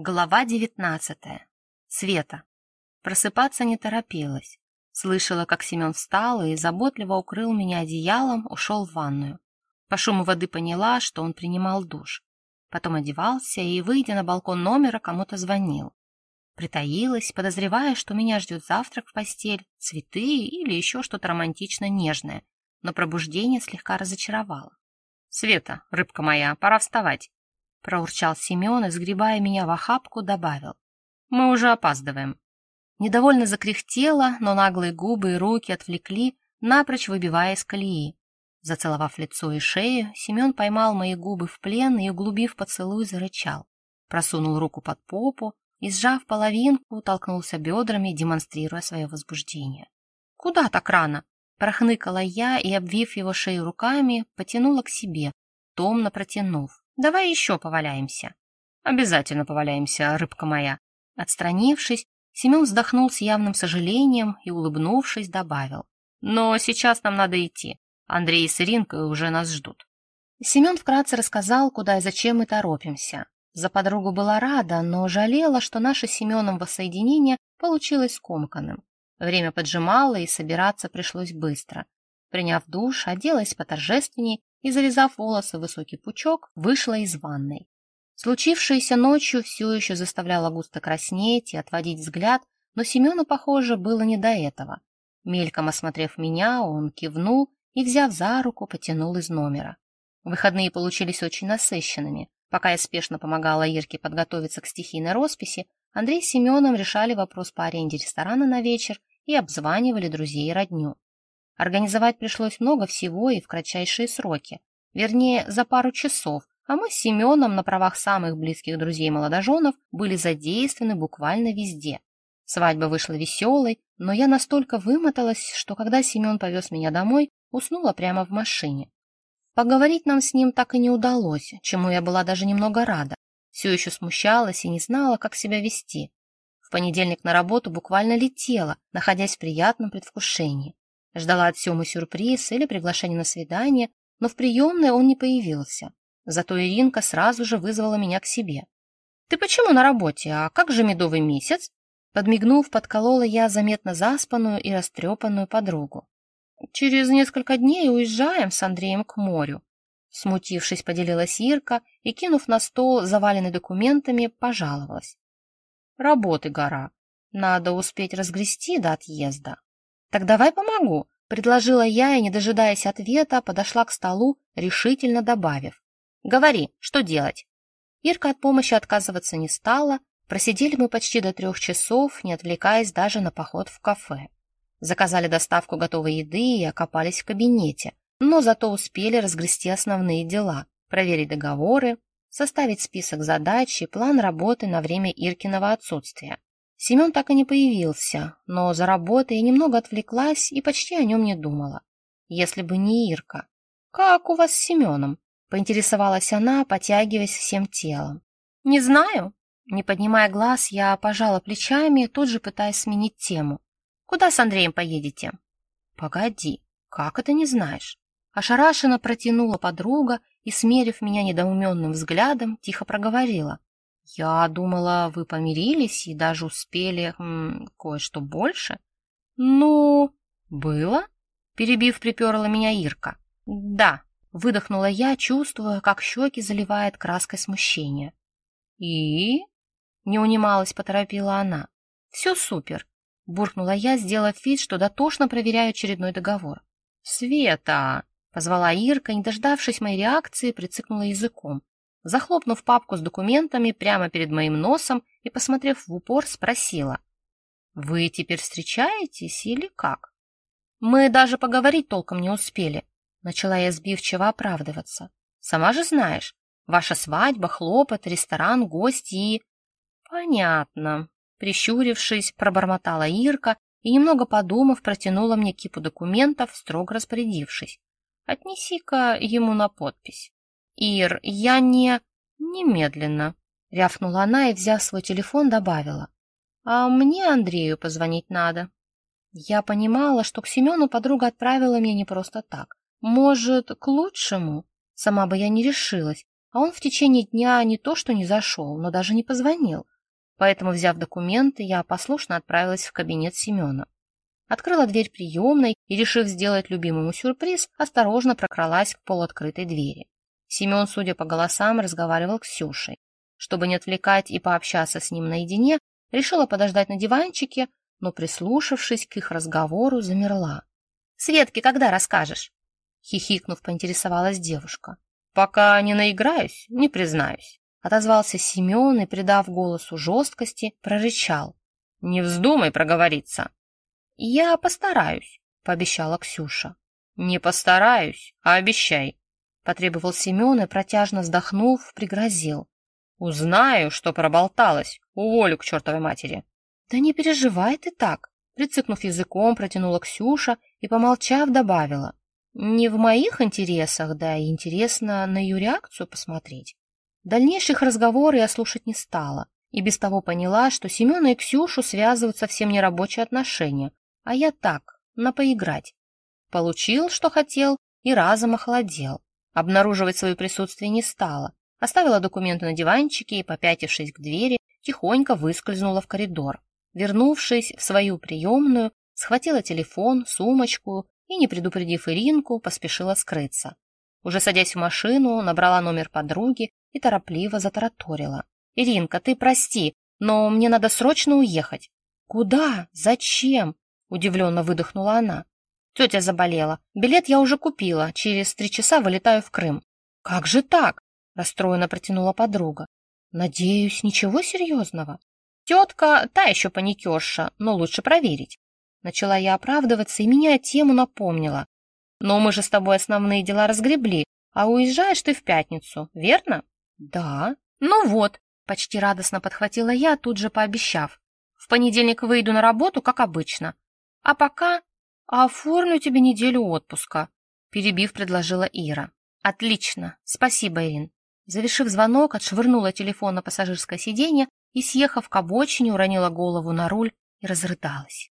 Глава девятнадцатая. Света. Просыпаться не торопилась. Слышала, как Семен встал и заботливо укрыл меня одеялом, ушел в ванную. По шуму воды поняла, что он принимал душ. Потом одевался и, выйдя на балкон номера, кому-то звонил. Притаилась, подозревая, что меня ждет завтрак в постель, цветы или еще что-то романтично нежное, но пробуждение слегка разочаровало. «Света, рыбка моя, пора вставать!» — проурчал Семен и, сгребая меня в охапку, добавил. «Мы уже опаздываем». Недовольно закряхтела, но наглые губы и руки отвлекли, напрочь выбивая из колеи. Зацеловав лицо и шею, Семен поймал мои губы в плен и, углубив поцелуй, зарычал. Просунул руку под попу и, сжав половинку, толкнулся бедрами, демонстрируя свое возбуждение. «Куда так рано?» Прохныкала я и, обвив его шею руками, потянула к себе, томно протянув. Давай еще поваляемся. Обязательно поваляемся, рыбка моя. Отстранившись, Семен вздохнул с явным сожалением и, улыбнувшись, добавил. Но сейчас нам надо идти. Андрей с Иринкой уже нас ждут. Семен вкратце рассказал, куда и зачем мы торопимся. За подругу была рада, но жалела, что наше с Семеном воссоединение получилось скомканным. Время поджимало, и собираться пришлось быстро. Приняв душ, оделась поторжественней и, завязав волосы в высокий пучок, вышла из ванной. Случившееся ночью все еще заставляло густо краснеть и отводить взгляд, но Семену, похоже, было не до этого. Мельком осмотрев меня, он кивнул и, взяв за руку, потянул из номера. Выходные получились очень насыщенными. Пока я спешно помогала Ирке подготовиться к стихийной росписи, Андрей с Семеном решали вопрос по аренде ресторана на вечер и обзванивали друзей и родню. Организовать пришлось много всего и в кратчайшие сроки. Вернее, за пару часов, а мы с Семеном на правах самых близких друзей-молодоженов были задействованы буквально везде. Свадьба вышла веселой, но я настолько вымоталась, что когда Семен повез меня домой, уснула прямо в машине. Поговорить нам с ним так и не удалось, чему я была даже немного рада. Все еще смущалась и не знала, как себя вести. В понедельник на работу буквально летела, находясь в приятном предвкушении. Ждала от Семы сюрприз или приглашение на свидание, но в приемной он не появился. Зато Иринка сразу же вызвала меня к себе. «Ты почему на работе? А как же медовый месяц?» Подмигнув, подколола я заметно заспанную и растрепанную подругу. «Через несколько дней уезжаем с Андреем к морю», Смутившись, поделилась Ирка и, кинув на стол, заваленный документами, пожаловалась. «Работы гора. Надо успеть разгрести до отъезда». «Так давай помогу», — предложила я и, не дожидаясь ответа, подошла к столу, решительно добавив. «Говори, что делать?» Ирка от помощи отказываться не стала, просидели мы почти до трех часов, не отвлекаясь даже на поход в кафе. Заказали доставку готовой еды и окопались в кабинете, но зато успели разгрести основные дела, проверить договоры, составить список задач и план работы на время Иркиного отсутствия. Семен так и не появился, но за работой я немного отвлеклась и почти о нем не думала. Если бы не Ирка. «Как у вас с Семеном?» — поинтересовалась она, потягиваясь всем телом. «Не знаю». Не поднимая глаз, я пожала плечами, тут же пытаясь сменить тему. «Куда с Андреем поедете?» «Погоди, как это не знаешь?» Ошарашенно протянула подруга и, смерив меня недоуменным взглядом, тихо проговорила. Я думала, вы помирились и даже успели кое-что больше. Ну, было? Перебив, приперла меня Ирка. Да, выдохнула я, чувствуя, как щеки заливает краской смущения. И? Не унималась, поторопила она. Все супер, буркнула я, сделав вид, что дотошно проверяю очередной договор. Света! Позвала Ирка, не дождавшись моей реакции, прицикнула языком. Захлопнув папку с документами прямо перед моим носом и, посмотрев в упор, спросила. «Вы теперь встречаетесь или как?» «Мы даже поговорить толком не успели», — начала я сбивчиво оправдываться. «Сама же знаешь, ваша свадьба, хлопот, ресторан, гости и...» «Понятно», — прищурившись, пробормотала Ирка и, немного подумав, протянула мне кипу документов, строго распорядившись. «Отнеси-ка ему на подпись». «Ир, я не...» «Немедленно», — рявкнула она и, взяв свой телефон, добавила. «А мне Андрею позвонить надо». Я понимала, что к Семену подруга отправила меня не просто так. Может, к лучшему? Сама бы я не решилась, а он в течение дня не то что не зашел, но даже не позвонил. Поэтому, взяв документы, я послушно отправилась в кабинет Семена. Открыла дверь приемной и, решив сделать любимому сюрприз, осторожно прокралась к полуоткрытой двери. Семен, судя по голосам, разговаривал с Ксюшей. Чтобы не отвлекать и пообщаться с ним наедине, решила подождать на диванчике, но, прислушавшись к их разговору, замерла. «Светке когда расскажешь?» Хихикнув, поинтересовалась девушка. «Пока не наиграюсь, не признаюсь», — отозвался Семен и, придав голосу жесткости, прорычал. «Не вздумай проговориться». «Я постараюсь», — пообещала Ксюша. «Не постараюсь, а обещай», — потребовал Семен и, протяжно вздохнув, пригрозил. «Узнаю, что проболталась, уволю к чертовой матери». «Да не переживай ты так», — прицикнув языком, протянула Ксюша и, помолчав, добавила. Не в моих интересах, да и интересно на ее реакцию посмотреть. Дальнейших разговоров я слушать не стала, и без того поняла, что Семена и Ксюшу связывают совсем не рабочие отношения, а я так, на поиграть. Получил, что хотел, и разом охладел. Обнаруживать свое присутствие не стала. Оставила документы на диванчике и, попятившись к двери, тихонько выскользнула в коридор. Вернувшись в свою приемную, схватила телефон, сумочку и, не предупредив Иринку, поспешила скрыться. Уже садясь в машину, набрала номер подруги и торопливо затараторила. «Иринка, ты прости, но мне надо срочно уехать». «Куда? Зачем?» — удивленно выдохнула она. «Тетя заболела. Билет я уже купила. Через три часа вылетаю в Крым». «Как же так?» — расстроенно протянула подруга. «Надеюсь, ничего серьезного?» «Тетка та еще паникерша, но лучше проверить. Начала я оправдываться и меня тему напомнила. Но мы же с тобой основные дела разгребли, а уезжаешь ты в пятницу, верно? Да. Ну вот, почти радостно подхватила я, тут же пообещав. В понедельник выйду на работу, как обычно. А пока оформлю тебе неделю отпуска, перебив, предложила Ира. Отлично, спасибо, Ирин. Завершив звонок, отшвырнула телефон на пассажирское сиденье и, съехав к обочине, уронила голову на руль и разрыдалась.